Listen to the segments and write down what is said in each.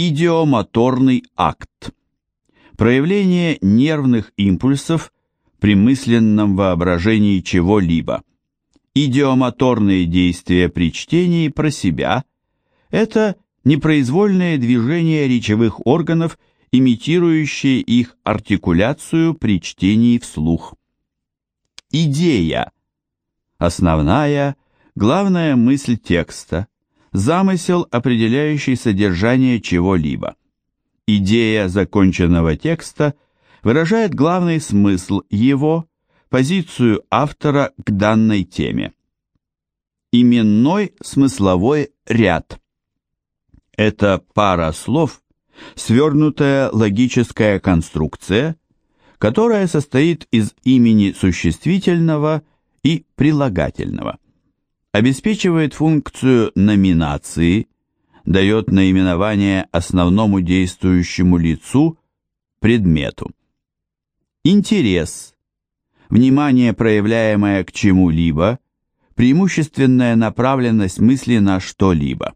Идиомоторный акт. Проявление нервных импульсов при мысленном воображении чего-либо. Идиомоторные действия при чтении про себя – это непроизвольное движение речевых органов, имитирующие их артикуляцию при чтении вслух. Идея – основная, главная мысль текста, замысел, определяющий содержание чего-либо. Идея законченного текста выражает главный смысл его, позицию автора к данной теме. Именной смысловой ряд. Это пара слов, свернутая логическая конструкция, которая состоит из имени существительного и прилагательного. Обеспечивает функцию номинации – дает наименование основному действующему лицу, предмету. Интерес. Внимание, проявляемое к чему-либо, преимущественная направленность мысли на что-либо.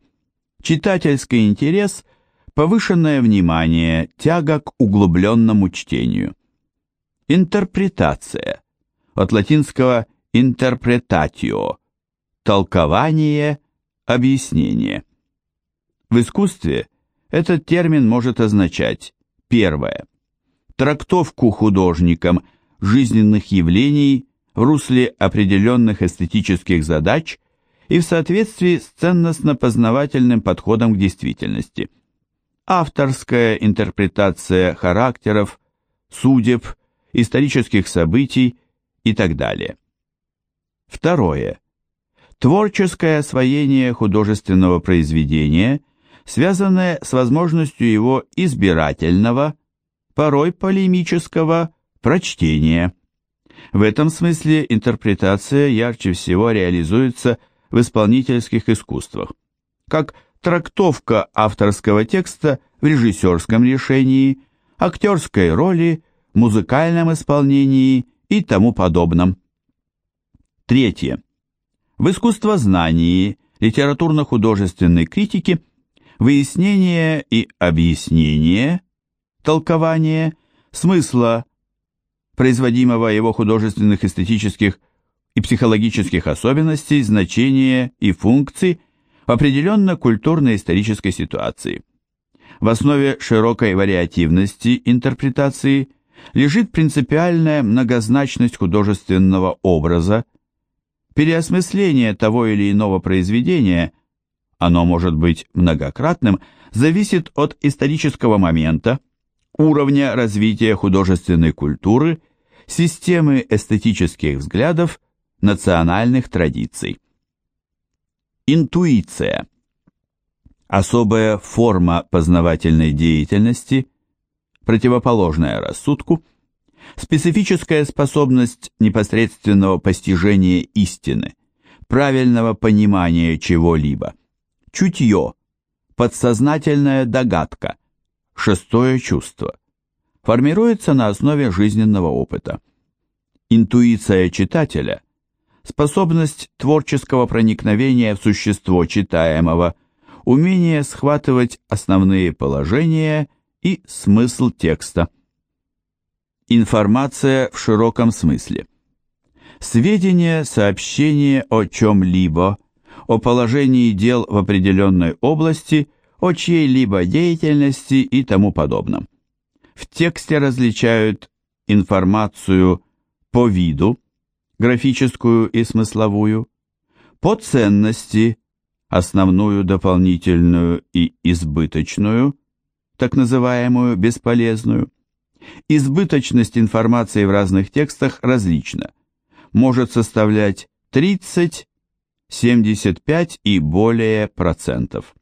Читательский интерес – повышенное внимание, тяга к углубленному чтению. Интерпретация. От латинского interpretatio – толкование, объяснение. В искусстве этот термин может означать первое трактовку художником жизненных явлений в русле определенных эстетических задач и в соответствии с ценностно-познавательным подходом к действительности. Авторская интерпретация характеров, судеб, исторических событий и так далее. Второе. Творческое освоение художественного произведения – связанное с возможностью его избирательного, порой полемического, прочтения. В этом смысле интерпретация ярче всего реализуется в исполнительских искусствах, как трактовка авторского текста в режиссерском решении, актерской роли, музыкальном исполнении и тому подобном. Третье. В искусствознании, литературно-художественной критике – выяснение и объяснение, толкование смысла производимого его художественных, эстетических и психологических особенностей, значения и функций в определенно-культурно-исторической ситуации. В основе широкой вариативности интерпретации лежит принципиальная многозначность художественного образа, переосмысление того или иного произведения – оно может быть многократным, зависит от исторического момента, уровня развития художественной культуры, системы эстетических взглядов, национальных традиций. Интуиция. Особая форма познавательной деятельности, противоположная рассудку, специфическая способность непосредственного постижения истины, правильного понимания чего-либо – Чутье. Подсознательная догадка. Шестое чувство. Формируется на основе жизненного опыта. Интуиция читателя – способность творческого проникновения в существо читаемого, умение схватывать основные положения и смысл текста. Информация в широком смысле. Сведения, сообщения о чем-либо, о положении дел в определенной области, о чьей-либо деятельности и тому подобном. В тексте различают информацию по виду, графическую и смысловую, по ценности, основную, дополнительную и избыточную, так называемую бесполезную. Избыточность информации в разных текстах различна, может составлять 30 75 и более процентов.